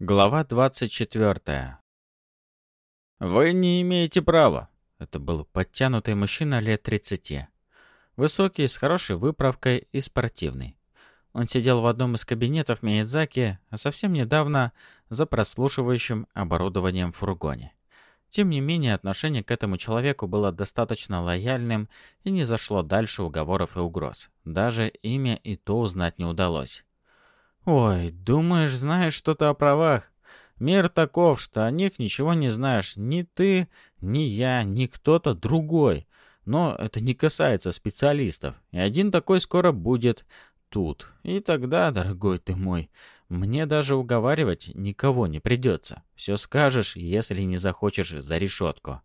Глава 24. «Вы не имеете права!» Это был подтянутый мужчина лет 30. Высокий, с хорошей выправкой и спортивный. Он сидел в одном из кабинетов Миядзаки, а совсем недавно за прослушивающим оборудованием в фургоне. Тем не менее, отношение к этому человеку было достаточно лояльным и не зашло дальше уговоров и угроз. Даже имя и то узнать не удалось. «Ой, думаешь, знаешь что-то о правах? Мир таков, что о них ничего не знаешь ни ты, ни я, ни кто-то другой. Но это не касается специалистов. И один такой скоро будет тут. И тогда, дорогой ты мой, мне даже уговаривать никого не придется. Все скажешь, если не захочешь за решетку».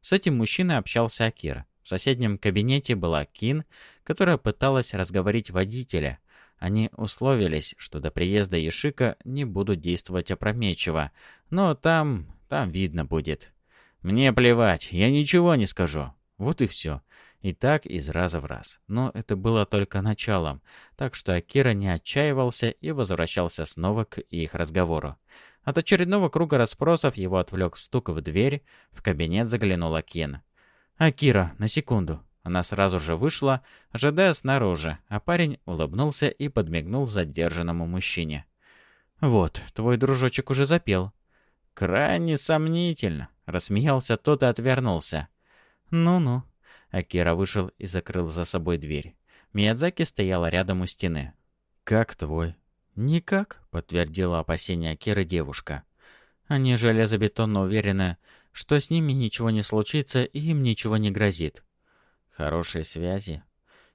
С этим мужчиной общался Акира. В соседнем кабинете была Кин, которая пыталась разговорить водителя, они условились, что до приезда Ешика не будут действовать опрометчиво, но там... там видно будет. Мне плевать, я ничего не скажу. Вот и все. И так из раза в раз. Но это было только началом, так что Акира не отчаивался и возвращался снова к их разговору. От очередного круга расспросов его отвлек стук в дверь, в кабинет заглянула Кен. «Акира, на секунду», она сразу же вышла, ожидая снаружи, а парень улыбнулся и подмигнул задержанному мужчине. «Вот, твой дружочек уже запел». «Крайне сомнительно», — рассмеялся тот и отвернулся. «Ну-ну». Акира вышел и закрыл за собой дверь. Миядзаки стояла рядом у стены. «Как твой?» «Никак», — подтвердила опасение Акиры девушка. «Они железобетонно уверены, что с ними ничего не случится и им ничего не грозит. Хорошие связи?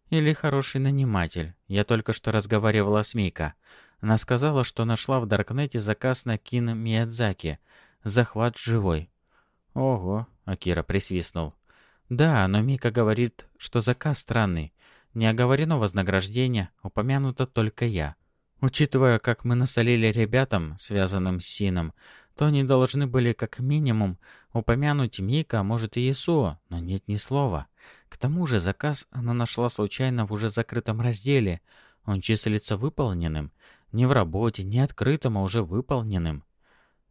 Или хороший наниматель? Я только что разговаривала с Мика. Она сказала, что нашла в Даркнете заказ на Кин Миядзаки. Захват живой. Ого, Акира присвистнул. Да, но Мика говорит, что заказ странный. Не оговорено вознаграждение, упомянуто только я. Учитывая, как мы насолили ребятам, связанным с Сином, то они должны были как минимум упомянуть Мика, а может и Исуо, но нет ни слова. К тому же заказ она нашла случайно в уже закрытом разделе. Он числится выполненным. Не в работе, не открытым, а уже выполненным.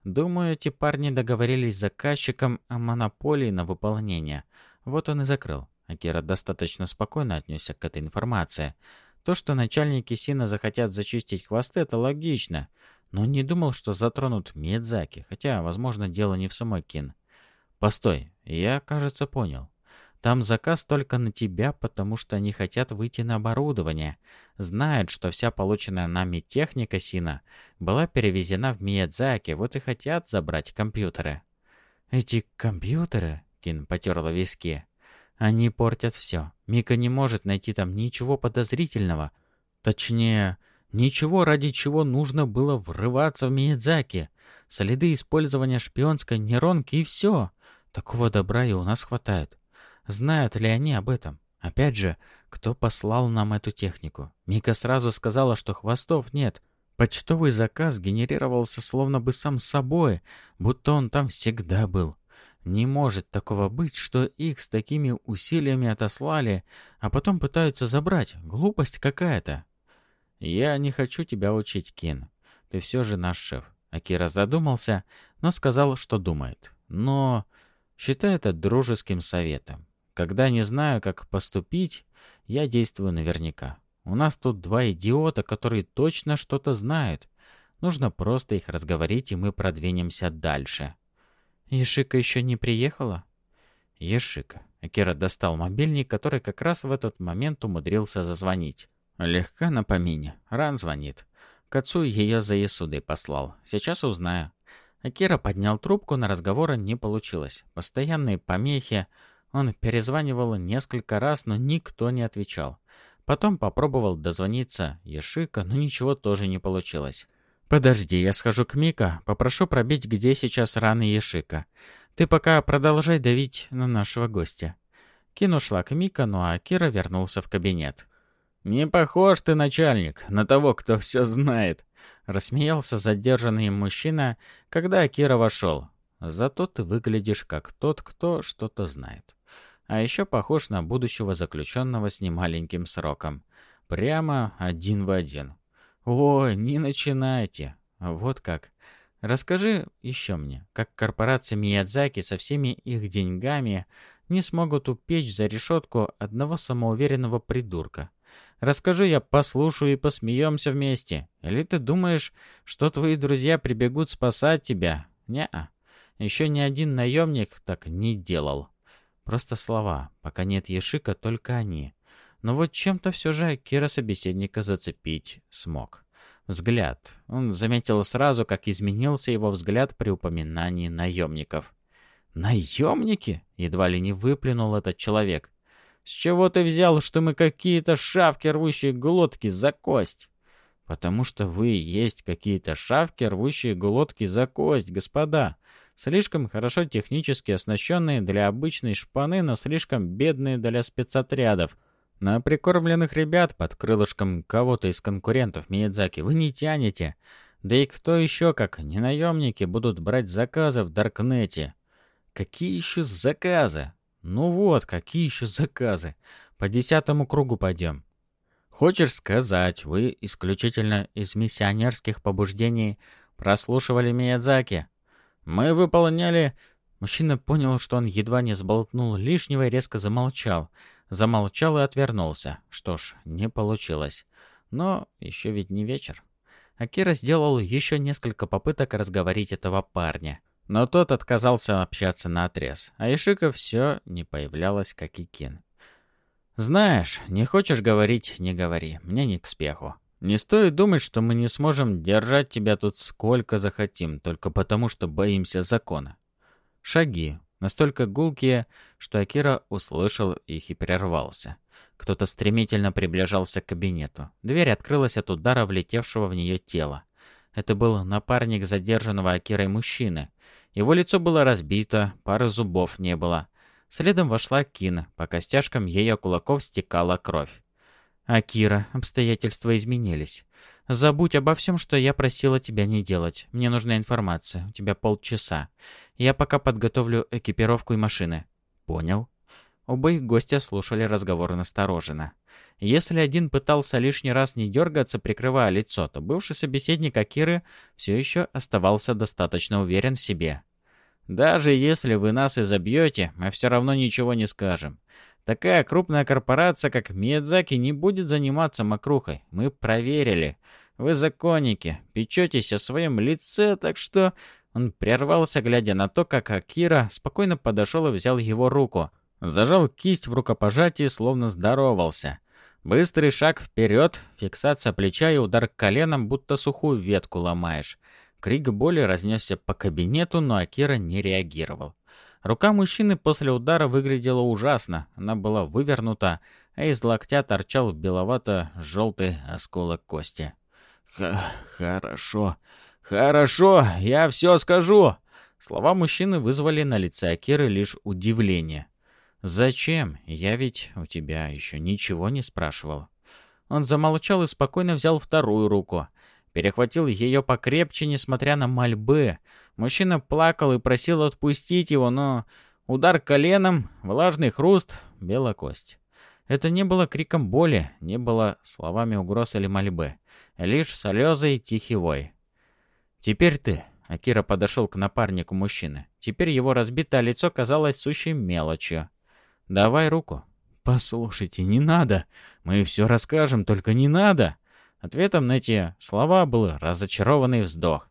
Думаю, эти парни договорились с заказчиком о монополии на выполнение. Вот он и закрыл. Акира достаточно спокойно отнесся к этой информации. То, что начальники Сина захотят зачистить хвосты, это логично. Но не думал, что затронут Миядзаки, хотя, возможно, дело не в самой Кин. Постой, я, кажется, понял. Там заказ только на тебя, потому что они хотят выйти на оборудование. Знают, что вся полученная нами техника Сина была перевезена в Миядзаки, вот и хотят забрать компьютеры. Эти компьютеры, Кин потерла виски, они портят все. Мика не может найти там ничего подозрительного. Точнее, ничего, ради чего нужно было врываться в Миядзаки. Следы использования шпионской нейронки и все. Такого добра и у нас хватает. Знают ли они об этом? Опять же, кто послал нам эту технику? Мика сразу сказала, что хвостов нет. Почтовый заказ генерировался словно бы сам собой, будто он там всегда был. Не может такого быть, что их с такими усилиями отослали, а потом пытаются забрать. Глупость какая-то. Я не хочу тебя учить, Кин. Ты все же наш шеф. Акира задумался, но сказал, что думает. Но считай это дружеским советом. Когда не знаю, как поступить, я действую наверняка. У нас тут два идиота, которые точно что-то знают. Нужно просто их разговорить, и мы продвинемся дальше. Ешика еще не приехала? Ешика. Акира достал мобильник, который как раз в этот момент умудрился зазвонить. Легка на помине. Ран звонит. К отцу ее за Исудой послал. Сейчас узнаю. Акира поднял трубку, на разговора не получилось. Постоянные помехи, он перезванивал несколько раз, но никто не отвечал. Потом попробовал дозвониться Ешика, но ничего тоже не получилось. «Подожди, я схожу к Мика, попрошу пробить, где сейчас раны Ешика. Ты пока продолжай давить на нашего гостя». Кин ушла к Мика, ну а Кира вернулся в кабинет. «Не похож ты, начальник, на того, кто все знает», — рассмеялся задержанный мужчина, когда Акира вошел. «Зато ты выглядишь как тот, кто что-то знает». А еще похож на будущего заключенного с немаленьким сроком. Прямо один в один. Ой, не начинайте. Вот как. Расскажи еще мне, как корпорация Миядзаки со всеми их деньгами не смогут упечь за решетку одного самоуверенного придурка. Расскажи, я послушаю и посмеемся вместе. Или ты думаешь, что твои друзья прибегут спасать тебя? Не-а. Еще ни один наемник так не делал. Просто слова. Пока нет Ешика, только они. Но вот чем-то все же Кира собеседника зацепить смог. Взгляд. Он заметил сразу, как изменился его взгляд при упоминании наемников. «Наемники?» — едва ли не выплюнул этот человек. «С чего ты взял, что мы какие-то шавки, рвущие глотки за кость?» «Потому что вы есть какие-то шавки, рвущие глотки за кость, господа. Слишком хорошо технически оснащенные для обычной шпаны, но слишком бедные для спецотрядов. На прикормленных ребят под крылышком кого-то из конкурентов Миядзаки вы не тянете. Да и кто еще, как не наемники, будут брать заказы в Даркнете? Какие еще заказы? Ну вот, какие еще заказы? По десятому кругу пойдем. Хочешь сказать, вы исключительно из миссионерских побуждений прослушивали Миядзаки? Мы выполняли... Мужчина понял, что он едва не сболтнул лишнего и резко замолчал. Замолчал и отвернулся. Что ж, не получилось. Но еще ведь не вечер. Акира сделал еще несколько попыток разговорить этого парня. Но тот отказался общаться на отрез, а Ишика все не появлялась, как и Кин. «Знаешь, не хочешь говорить — не говори, мне не к спеху. Не стоит думать, что мы не сможем держать тебя тут сколько захотим, только потому, что боимся закона». Шаги, Настолько гулкие, что Акира услышал их и прервался. Кто-то стремительно приближался к кабинету. Дверь открылась от удара влетевшего в нее тела. Это был напарник задержанного Акирой мужчины. Его лицо было разбито, пары зубов не было. Следом вошла Кина, по костяшкам ее кулаков стекала кровь. «Акира, обстоятельства изменились. Забудь обо всем, что я просила тебя не делать. Мне нужна информация. У тебя полчаса. Я пока подготовлю экипировку и машины». «Понял». Оба их гостя слушали разговор настороженно. Если один пытался лишний раз не дергаться, прикрывая лицо, то бывший собеседник Акиры все еще оставался достаточно уверен в себе. «Даже если вы нас и забьете, мы все равно ничего не скажем. Такая крупная корпорация, как Миядзаки, не будет заниматься мокрухой. Мы проверили. Вы законники, печетесь о своем лице, так что...» Он прервался, глядя на то, как Акира спокойно подошел и взял его руку. Зажал кисть в рукопожатии, словно здоровался. Быстрый шаг вперед, фиксация плеча и удар коленом, будто сухую ветку ломаешь. Крик боли разнесся по кабинету, но Акира не реагировал. Рука мужчины после удара выглядела ужасно. Она была вывернута, а из локтя торчал беловато-желтый осколок кости. «Хорошо, хорошо, я все скажу!» Слова мужчины вызвали на лице Акиры лишь удивление. «Зачем? Я ведь у тебя еще ничего не спрашивал». Он замолчал и спокойно взял вторую руку. Перехватил ее покрепче, несмотря на мольбы. Мужчина плакал и просил отпустить его, но удар коленом, влажный хруст, белая кость. Это не было криком боли, не было словами угроз или мольбы. Лишь слезы и тихий вой. «Теперь ты», — Акира подошел к напарнику мужчины. Теперь его разбитое лицо казалось сущей мелочью. «Давай руку». «Послушайте, не надо. Мы все расскажем, только не надо». Ответом на эти слова был разочарованный вздох.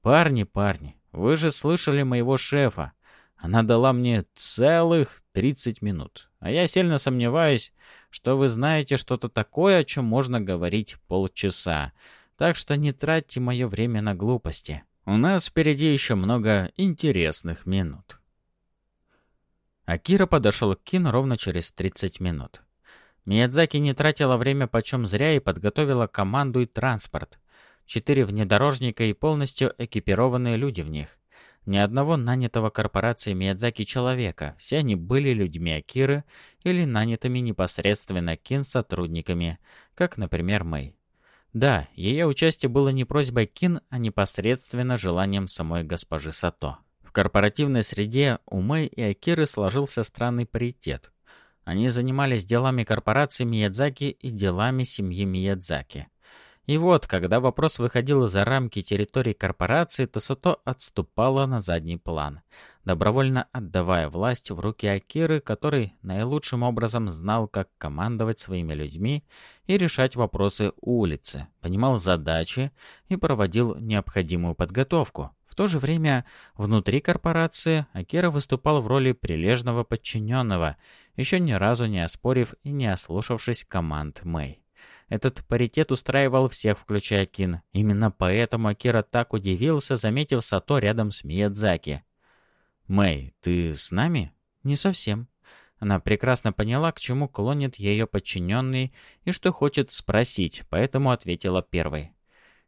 «Парни, парни, вы же слышали моего шефа. Она дала мне целых 30 минут. А я сильно сомневаюсь, что вы знаете что-то такое, о чем можно говорить полчаса. Так что не тратьте мое время на глупости. У нас впереди еще много интересных минут». Акира подошел к Кин ровно через 30 минут. Миядзаки не тратила время почем зря и подготовила команду и транспорт. Четыре внедорожника и полностью экипированные люди в них. Ни одного нанятого корпорацией Миядзаки человека. Все они были людьми Акиры или нанятыми непосредственно Кин сотрудниками, как, например, Мэй. Да, ее участие было не просьбой Кин, а непосредственно желанием самой госпожи Сато. В корпоративной среде у Мэй и Акиры сложился странный паритет. Они занимались делами корпорации Миядзаки и делами семьи Миядзаки. И вот, когда вопрос выходил за рамки территории корпорации, то Сато отступала на задний план, добровольно отдавая власть в руки Акиры, который наилучшим образом знал, как командовать своими людьми и решать вопросы улицы, понимал задачи и проводил необходимую подготовку. В то же время внутри корпорации Акира выступал в роли прилежного подчиненного, еще ни разу не оспорив и не ослушавшись команд Мэй. Этот паритет устраивал всех, включая Кин. Именно поэтому Акира так удивился, заметив Сато рядом с Миядзаки. «Мэй, ты с нами?» «Не совсем». Она прекрасно поняла, к чему клонит ее подчиненный и что хочет спросить, поэтому ответила первой.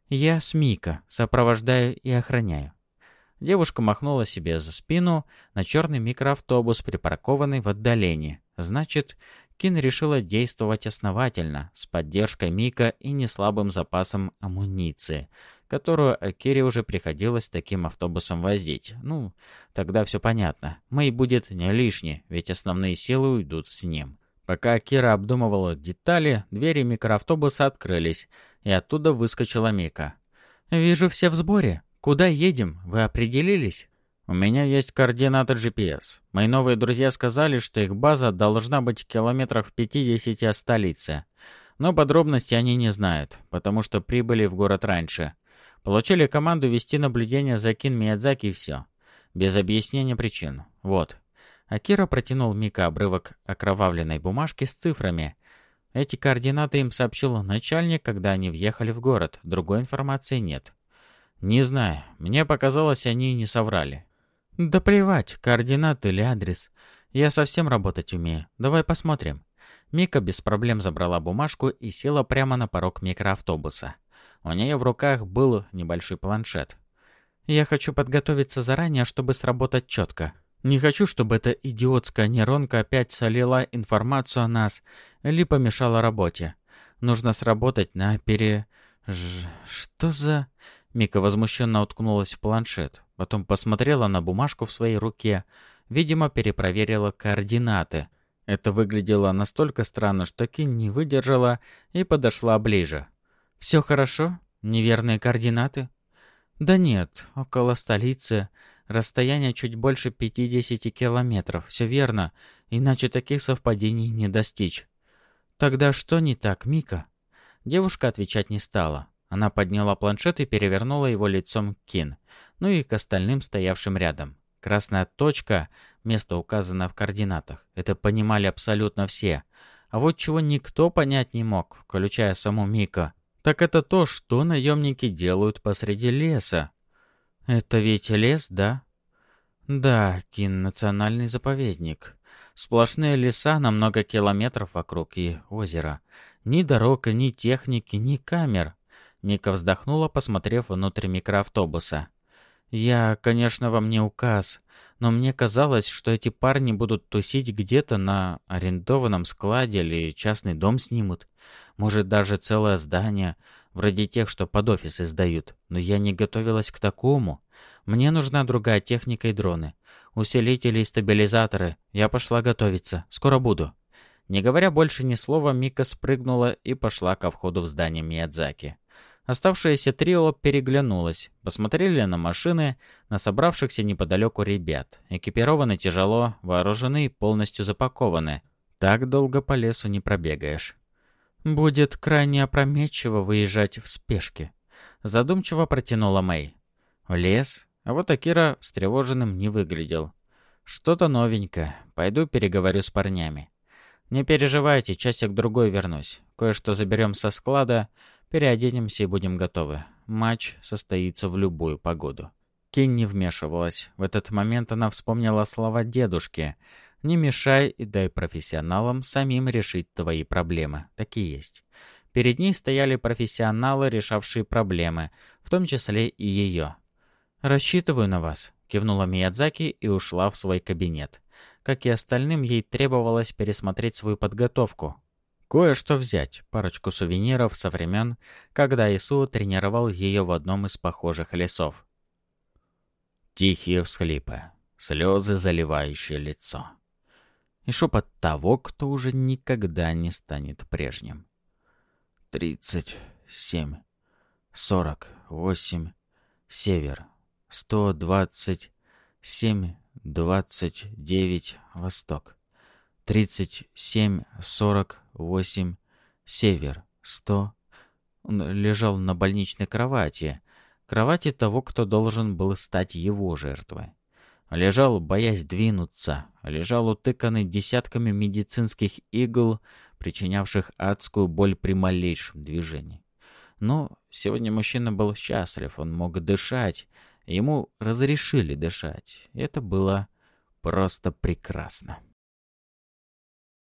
«Я с Мика, сопровождаю и охраняю». Девушка махнула себе за спину на черный микроавтобус, припаркованный в отдалении. Значит, Кин решила действовать основательно, с поддержкой Мика и неслабым запасом амуниции, которую Акире уже приходилось таким автобусом возить. Ну, тогда все понятно. Мэй будет не лишний, ведь основные силы уйдут с ним. Пока Акира обдумывала детали, двери микроавтобуса открылись, и оттуда выскочила Мика. «Вижу, все в сборе. Куда едем? Вы определились?» У меня есть координаты GPS. Мои новые друзья сказали, что их база должна быть в километрах в 50 от столицы. Но подробности они не знают, потому что прибыли в город раньше. Получили команду вести наблюдение за Кин Миядзаки и все. Без объяснения причин. Вот. Акира протянул Мика обрывок окровавленной бумажки с цифрами. Эти координаты им сообщил начальник, когда они въехали в город. Другой информации нет. Не знаю. Мне показалось, они не соврали. «Да плевать, координаты или адрес. Я совсем работать умею. Давай посмотрим». Мика без проблем забрала бумажку и села прямо на порог микроавтобуса. У нее в руках был небольшой планшет. «Я хочу подготовиться заранее, чтобы сработать четко. Не хочу, чтобы эта идиотская нейронка опять солила информацию о нас или помешала работе. Нужно сработать на пере... Ж... Что за...» Мика возмущенно уткнулась в планшет. Потом посмотрела на бумажку в своей руке. Видимо, перепроверила координаты. Это выглядело настолько странно, что Кин не выдержала и подошла ближе. «Все хорошо? Неверные координаты?» «Да нет, около столицы. Расстояние чуть больше 50 километров. Все верно, иначе таких совпадений не достичь». «Тогда что не так, Мика?» Девушка отвечать не стала. Она подняла планшет и перевернула его лицом к Кин ну и к остальным стоявшим рядом. Красная точка, место указано в координатах. Это понимали абсолютно все. А вот чего никто понять не мог, включая саму Мика, так это то, что наемники делают посреди леса. Это ведь лес, да? Да, Кин — национальный заповедник. Сплошные леса на много километров вокруг и озеро. Ни дорог, ни техники, ни камер. Ника вздохнула, посмотрев внутрь микроавтобуса. Я, конечно, вам не указ, но мне казалось, что эти парни будут тусить где-то на арендованном складе или частный дом снимут. Может, даже целое здание, вроде тех, что под офисы сдают. Но я не готовилась к такому. Мне нужна другая техника и дроны. Усилители и стабилизаторы. Я пошла готовиться. Скоро буду. Не говоря больше ни слова, Мика спрыгнула и пошла ко входу в здание Миядзаки. Оставшееся трио переглянулось, посмотрели на машины, на собравшихся неподалеку ребят. Экипированы тяжело, вооружены и полностью запакованы. Так долго по лесу не пробегаешь. «Будет крайне опрометчиво выезжать в спешке», — задумчиво протянула Мэй. «В лес?» А вот Акира встревоженным не выглядел. «Что-то новенькое. Пойду переговорю с парнями». «Не переживайте, часик-другой вернусь. Кое-что заберем со склада, Переоденемся и будем готовы. Матч состоится в любую погоду. Кин не вмешивалась. В этот момент она вспомнила слова дедушки. «Не мешай и дай профессионалам самим решить твои проблемы». Такие есть. Перед ней стояли профессионалы, решавшие проблемы, в том числе и ее. «Рассчитываю на вас», — кивнула Миядзаки и ушла в свой кабинет. Как и остальным, ей требовалось пересмотреть свою подготовку, Кое-что взять, парочку сувениров со времен, когда Ису тренировал ее в одном из похожих лесов. Тихие всхлипы, слезы, заливающие лицо. И шепот того, кто уже никогда не станет прежним. «Тридцать семь», сорок восемь север, сто двадцать семь двадцать девять восток, тридцать семь сорок восемь север, сто Он лежал на больничной кровати, кровати того, кто должен был стать его жертвой. Лежал, боясь двинуться, лежал утыканный десятками медицинских игл, причинявших адскую боль при малейшем движении. Но сегодня мужчина был счастлив, он мог дышать, ему разрешили дышать. Это было просто прекрасно.